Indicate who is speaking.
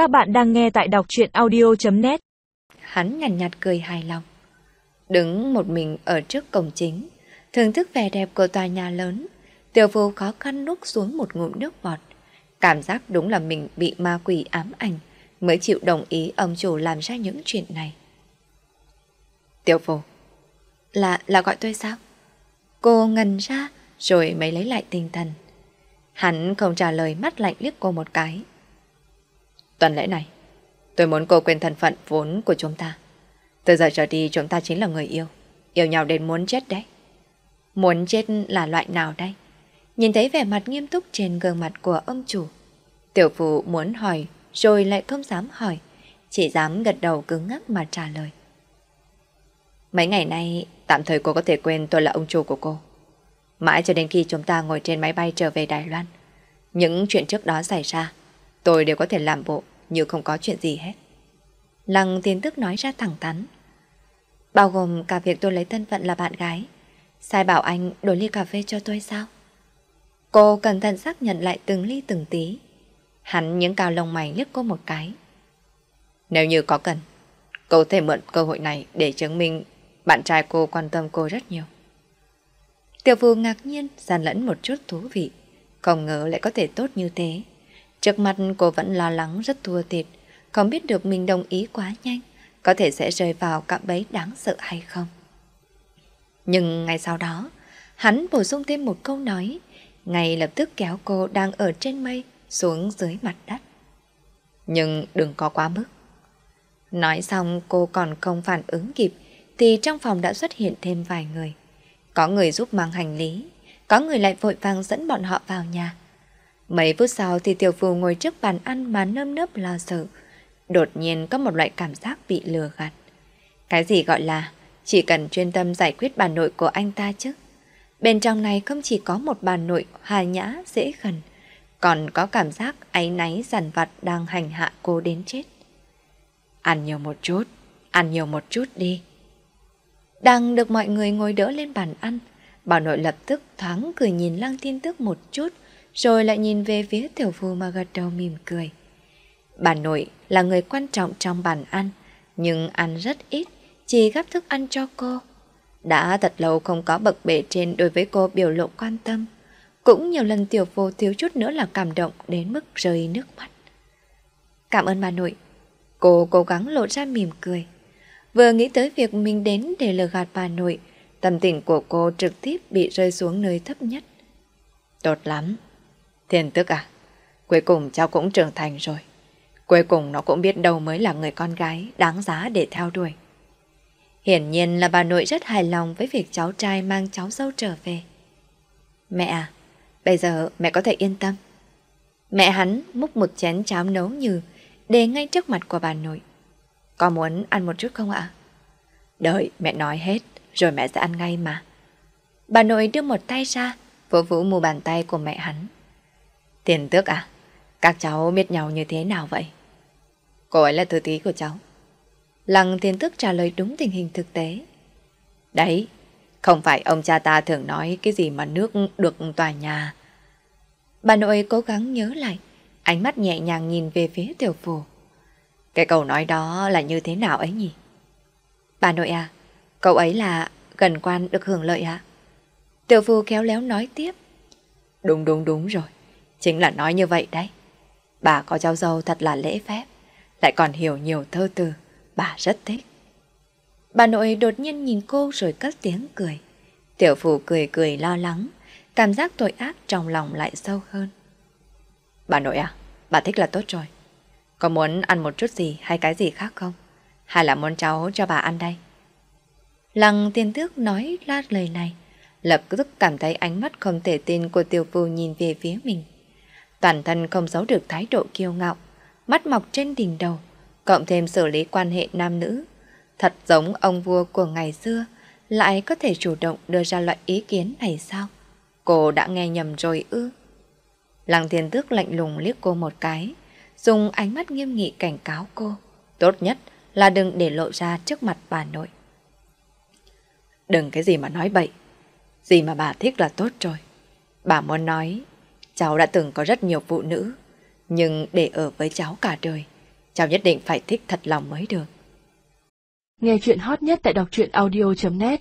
Speaker 1: Các bạn đang nghe tại đọc truyện audio.net
Speaker 2: Hắn nhàn nhạt, nhạt cười hài lòng. Đứng một mình ở trước cổng chính, thưởng thức vẻ đẹp của tòa nhà lớn, tiểu phu khó khăn nuốt xuống một ngụm nước bọt. Cảm giác đúng là mình bị ma quỷ ám ảnh, mới chịu đồng ý ông chủ làm ra những chuyện này. Tiểu phu, là, là gọi tôi sao? Cô ngần ra, rồi mới lấy lại tinh thần. Hắn không trả lời mắt lạnh liếc cô một cái. Tuần lễ này, tôi muốn cô quên thân phận vốn của chúng ta. Từ giờ trở đi chúng ta chính là người yêu. Yêu nhau đến muốn chết đấy. Muốn chết là loại nào đây? Nhìn thấy vẻ mặt nghiêm túc trên gương mặt của ông chủ. Tiểu phụ muốn hỏi rồi lại không dám hỏi. Chỉ dám gật đầu cứng ngắc mà trả lời. Mấy ngày nay tạm thời cô có thể quên tôi là ông chủ của cô. Mãi cho đến khi chúng ta ngồi trên máy bay trở về Đài Loan. Những chuyện trước đó xảy ra, tôi đều có thể làm bộ như không có chuyện gì hết. Lăng tiến tức nói ra thẳng thắn. Bao gồm cả việc tôi lấy thân phận là bạn gái. Sai bảo anh đổi ly cà phê cho tôi sao? Cô cẩn thận xác nhận lại từng ly từng tí. Hắn những cao lông mày liếc cô một cái. Nếu như có cần, cô thể mượn cơ hội này để chứng minh bạn trai cô quan tâm cô rất nhiều. Tiểu phu ngạc nhiên, gian lẫn một chút thú vị. Không ngờ lại có thể tốt như thế. Trước mặt cô vẫn lo lắng rất thua thiệt, không biết được mình đồng ý quá nhanh, có thể sẽ rơi vào cạm bẫy đáng sợ hay không. Nhưng ngay sau đó, hắn bổ sung thêm một câu nói, ngay lập tức kéo cô đang ở trên mây xuống dưới mặt đất. Nhưng đừng có quá mức. Nói xong cô còn không phản ứng kịp, thì trong phòng đã xuất hiện thêm vài người. Có người giúp mang hành lý, có người lại vội vàng dẫn bọn họ vào nhà. Mấy phút sau thì tiểu phù ngồi trước bàn ăn mà nơm nớp lo sợ. Đột nhiên có một loại cảm giác bị lừa gạt. Cái gì gọi là chỉ cần chuyên tâm giải quyết bà nội của anh ta chứ. Bên trong này không chỉ có một bà nội hà nhã dễ gần, còn có cảm giác áy náy giàn vặt đang hành hạ cô đến chết. Ăn nhiều một chút, ăn nhiều một chút đi. Đang được mọi người ngồi đỡ lên bàn ăn, bà nội lập tức thoáng cười nhìn lăng thiên tức một chút, rồi lại nhìn về phía tiểu phu mà gật đầu mỉm cười. Bà nội là người quan trọng trong bàn ăn, nhưng ăn rất ít, chỉ gắp thức ăn cho cô. Đã thật lâu không có bậc bể trên đối với cô biểu lộ quan tâm. Cũng nhiều lần tiểu phu thiếu chút nữa là cảm động đến mức rơi nước mắt. Cảm ơn bà nội. Cô cố gắng lộ ra mỉm cười. Vừa nghĩ tới việc mình đến để lừa gạt bà nội, tâm tình của cô trực tiếp bị rơi xuống nơi thấp nhất. Tốt lắm. Thiên tức à, cuối cùng cháu cũng trưởng thành rồi. Cuối cùng nó cũng biết đâu mới là người con gái đáng giá để theo đuổi. Hiển nhiên là bà nội rất hài lòng với việc cháu trai mang cháu dâu trở về. Mẹ à, bây giờ mẹ có thể yên tâm. Mẹ hắn múc một chén cháo nấu như để ngay trước mặt của bà nội. Có muốn ăn một chút không ạ? Đợi mẹ nói hết, rồi mẹ sẽ ăn ngay mà. Bà nội đưa một tay ra, vỗ vũ mù bàn tay của mẹ hắn. Tiền tước à? Các cháu biết nhau như thế nào vậy? Cô ấy là thư tí của cháu. Lăng tiền tước trả lời đúng tình hình thực tế. Đấy, không phải ông cha ta thường nói cái gì mà nước được tòa nhà. Bà nội cố gắng nhớ lại, ánh mắt nhẹ nhàng nhìn về phía tiểu phù. Cái câu nói đó là như thế nào ấy nhỉ? Bà nội à, cậu ấy là gần quan được hưởng lợi ạ? Tiểu phù khéo léo nói tiếp. Đúng đúng đúng rồi, chính là nói như vậy đấy. Bà có cháu dâu thật là lễ phép, lại còn hiểu nhiều thơ từ, bà rất thích. Bà nội đột nhiên nhìn cô rồi cất tiếng cười. Tiểu phụ cười cười lo lắng, cảm giác tội ác trong lòng lại sâu hơn. Bà nội à, bà thích là tốt rồi. Có muốn ăn một chút gì hay cái gì khác không? Hay là muốn cháu cho bà ăn đây? Lăng tiên tước nói lát lời này, lập tức cảm thấy ánh mắt không thể tin của tiểu phu nhìn về phía mình. Toàn thân không giấu được thái độ kiêu ngạo, mắt mọc trên đỉnh đầu, cộng thêm xử lý quan hệ nam nữ. Thật giống ông vua của ngày xưa, lại có thể chủ động đưa ra loại ý kiến này sao? Cô đã nghe nhầm rồi ư? Lăng thiên tước lạnh lùng liếc cô một cái, dùng ánh mắt nghiêm nghị cảnh cáo cô. Tốt nhất là đừng để lộ ra trước mặt bà nội. Đừng cái gì mà nói bậy. Gì mà bà thích là tốt rồi. Bà muốn nói, cháu đã từng có rất nhiều phụ nữ, nhưng để ở với cháu cả đời, cháu nhất định phải thích thật lòng mới được.
Speaker 1: Nghe chuyện hot nhất tại đọc truyện audio.net